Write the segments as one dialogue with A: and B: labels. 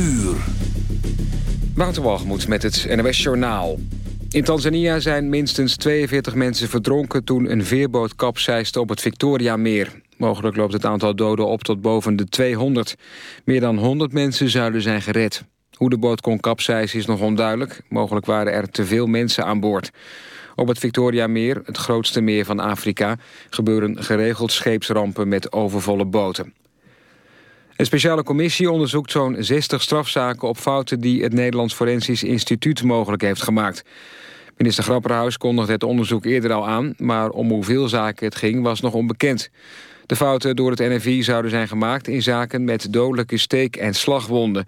A: uur.
B: Waterwalgemoed met het NOS Journaal. In Tanzania zijn minstens 42 mensen verdronken... toen een veerboot kapseiste op het Victoriameer. Mogelijk loopt het aantal doden op tot boven de 200. Meer dan 100 mensen zouden zijn gered. Hoe de boot kon kapseizen is nog onduidelijk. Mogelijk waren er te veel mensen aan boord. Op het Victoriameer, het grootste meer van Afrika... gebeuren geregeld scheepsrampen met overvolle boten. Een speciale commissie onderzoekt zo'n 60 strafzaken op fouten... die het Nederlands Forensisch Instituut mogelijk heeft gemaakt. Minister Grapperhaus kondigde het onderzoek eerder al aan... maar om hoeveel zaken het ging was nog onbekend. De fouten door het NFI zouden zijn gemaakt in zaken met dodelijke steek- en slagwonden.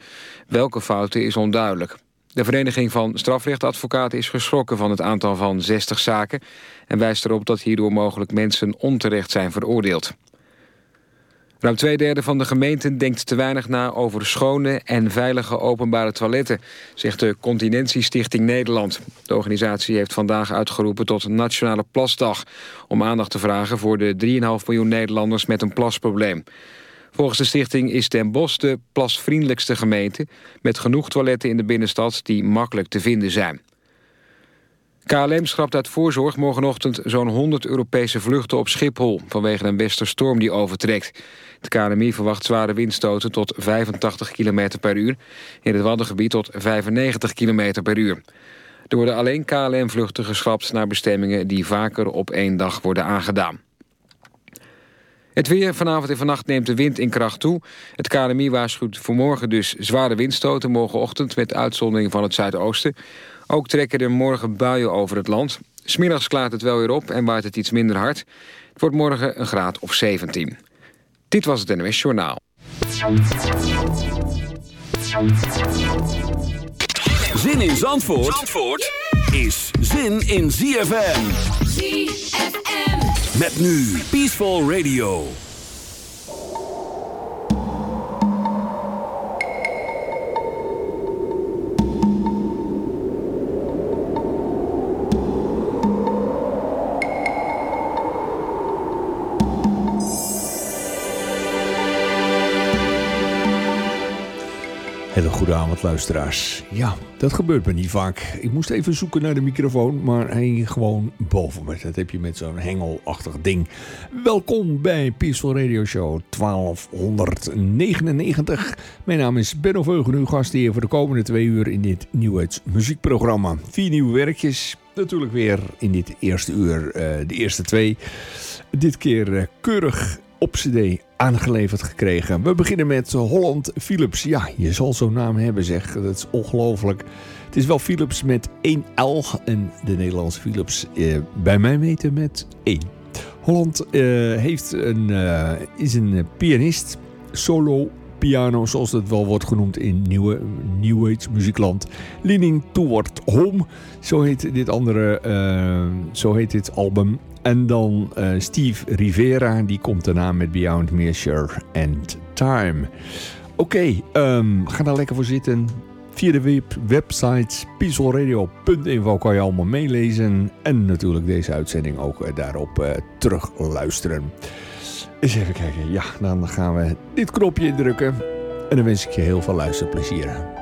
B: Welke fouten is onduidelijk. De Vereniging van Strafrechtadvocaten is geschrokken van het aantal van 60 zaken... en wijst erop dat hierdoor mogelijk mensen onterecht zijn veroordeeld. Ruim twee derde van de gemeenten denkt te weinig na over schone en veilige openbare toiletten, zegt de Continentiestichting Nederland. De organisatie heeft vandaag uitgeroepen tot Nationale Plasdag, om aandacht te vragen voor de 3,5 miljoen Nederlanders met een plasprobleem. Volgens de stichting is Den Bosch de plasvriendelijkste gemeente... met genoeg toiletten in de binnenstad die makkelijk te vinden zijn. KLM schrapt uit voorzorg morgenochtend zo'n 100 Europese vluchten op Schiphol... vanwege een westerstorm die overtrekt. Het KLMI verwacht zware windstoten tot 85 km per uur... in het Waddengebied tot 95 km per uur. Er worden alleen KLM-vluchten geschrapt naar bestemmingen... die vaker op één dag worden aangedaan. Het weer vanavond en vannacht neemt de wind in kracht toe. Het KNMI waarschuwt voor morgen dus zware windstoten morgenochtend... met uitzondering van het zuidoosten. Ook trekken er morgen buien over het land. Smiddags klaart het wel weer op en waait het iets minder hard. Het wordt morgen een graad of 17. Dit was het NOS Journaal.
A: Zin in Zandvoort, Zandvoort is zin in ZFM.
C: ZFM.
A: Met nu Peaceful Radio.
D: Hele goede avond, luisteraars. Ja, dat gebeurt me niet vaak. Ik moest even zoeken naar de microfoon, maar hij gewoon boven me. Dat heb je met zo'n hengelachtig ding. Welkom bij Peaceful Radio Show 1299. Mijn naam is Benno Veugen, uw gast hier voor de komende twee uur in dit Nieuwheids muziekprogramma. Vier nieuwe werkjes, natuurlijk weer in dit eerste uur, uh, de eerste twee. Dit keer uh, keurig op cd aangeleverd gekregen. We beginnen met Holland Philips. Ja, je zal zo'n naam hebben zeg. Dat is ongelooflijk. Het is wel Philips met 1 L en de Nederlandse Philips eh, bij mij weten met 1. Holland eh, heeft een, uh, is een pianist, solo piano zoals het wel wordt genoemd in nieuwe New Age muziekland. Leaning Toward Home, zo heet dit andere, uh, zo heet dit album. En dan uh, Steve Rivera, die komt daarna met Beyond Measure and Time. Oké, um, ga daar lekker voor zitten. Via de web website peacefulradio.info kan je allemaal meelezen. En natuurlijk deze uitzending ook uh, daarop uh, terug luisteren. Eens even kijken. Ja, dan gaan we dit knopje indrukken. En dan wens ik je heel veel luisterplezier.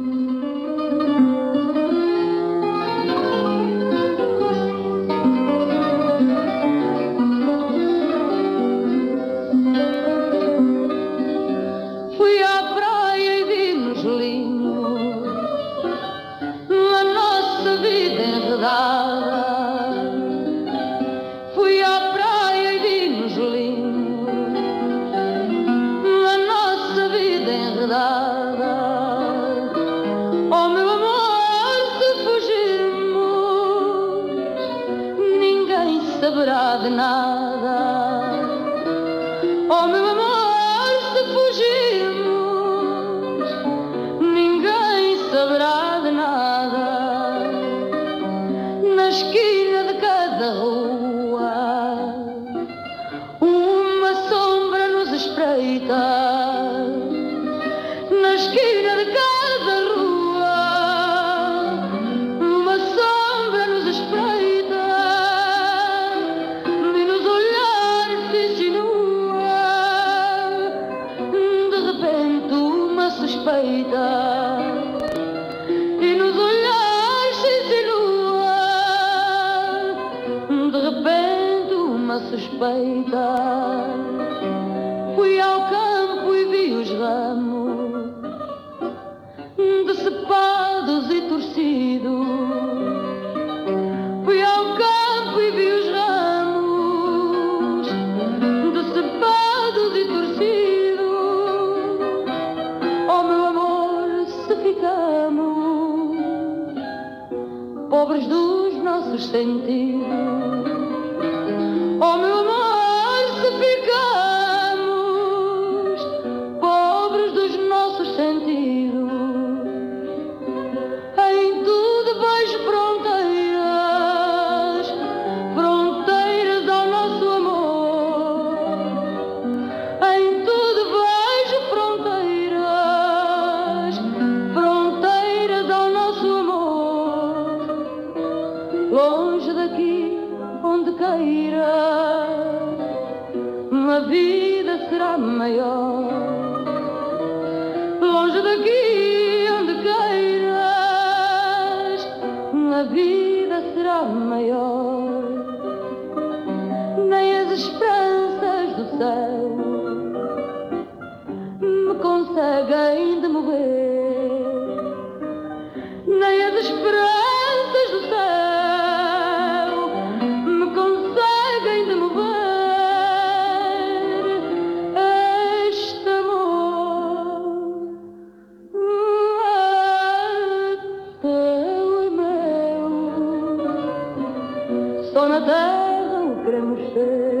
E: Mm-hmm.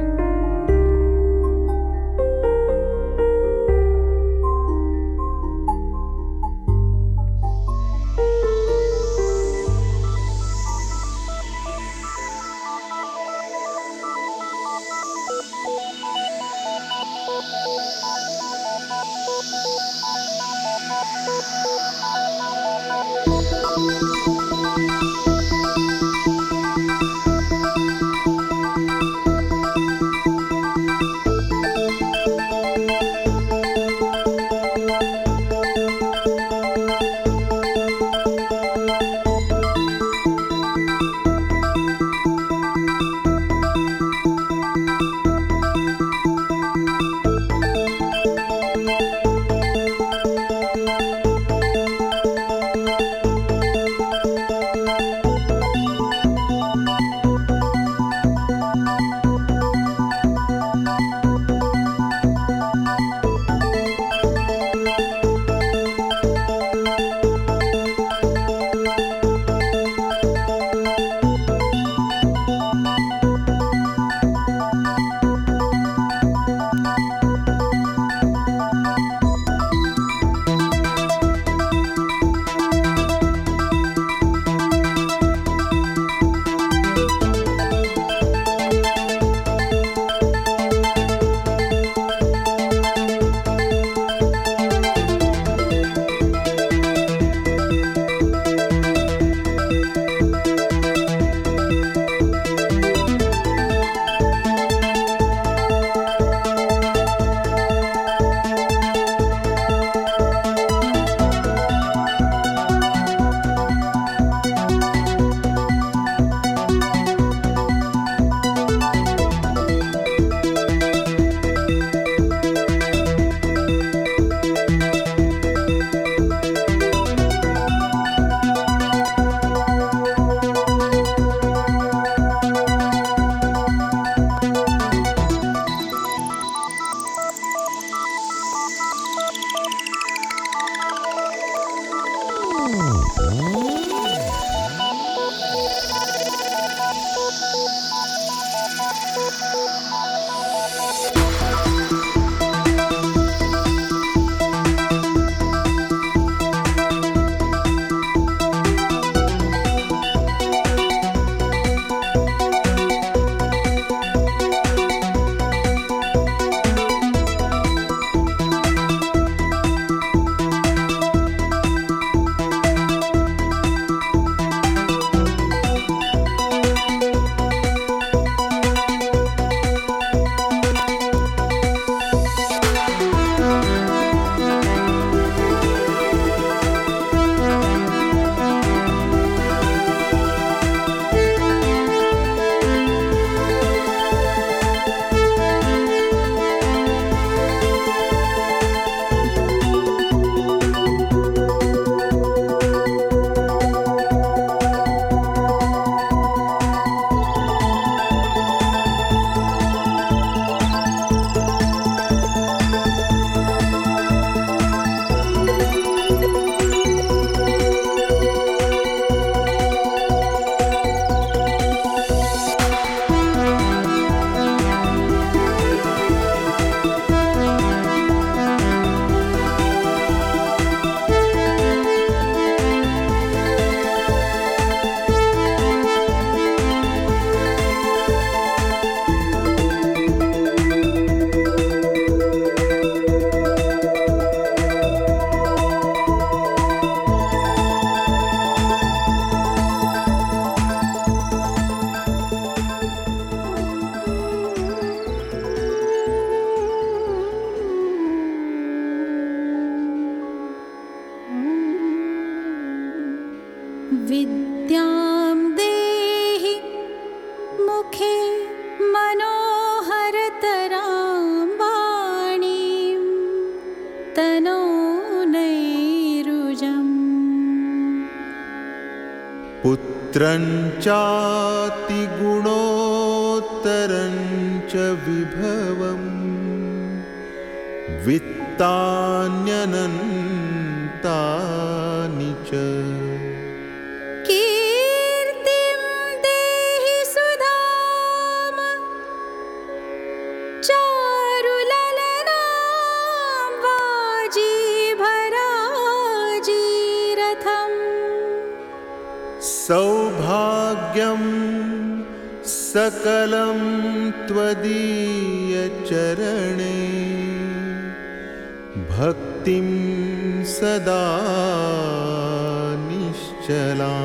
F: पुत्रं चातिगुणोत्तरं च विभवम् वित्तान्यनन्तानि रसानि च।
G: कीर्तिं देहि सुधाम चारुललनां वाजीभराजीरथम्
F: सौभाग्यं सकलं त्वदीयचरणे। भक्तिं सदा निश्चला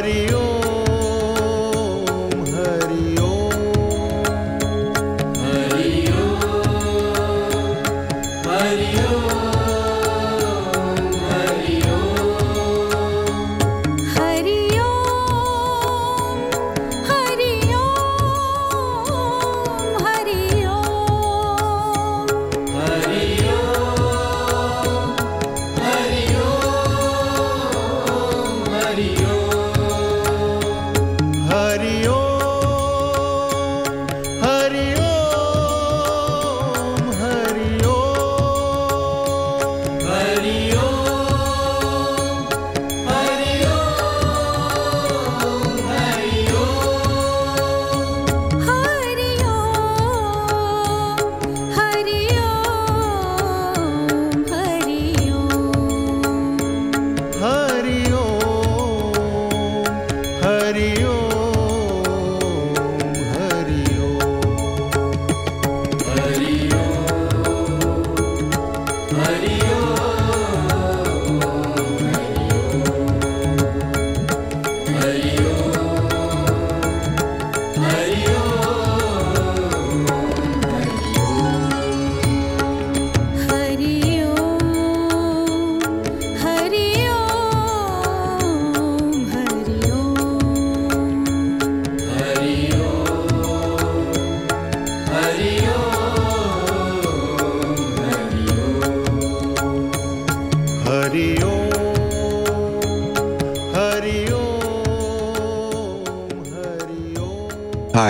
H: हरिओ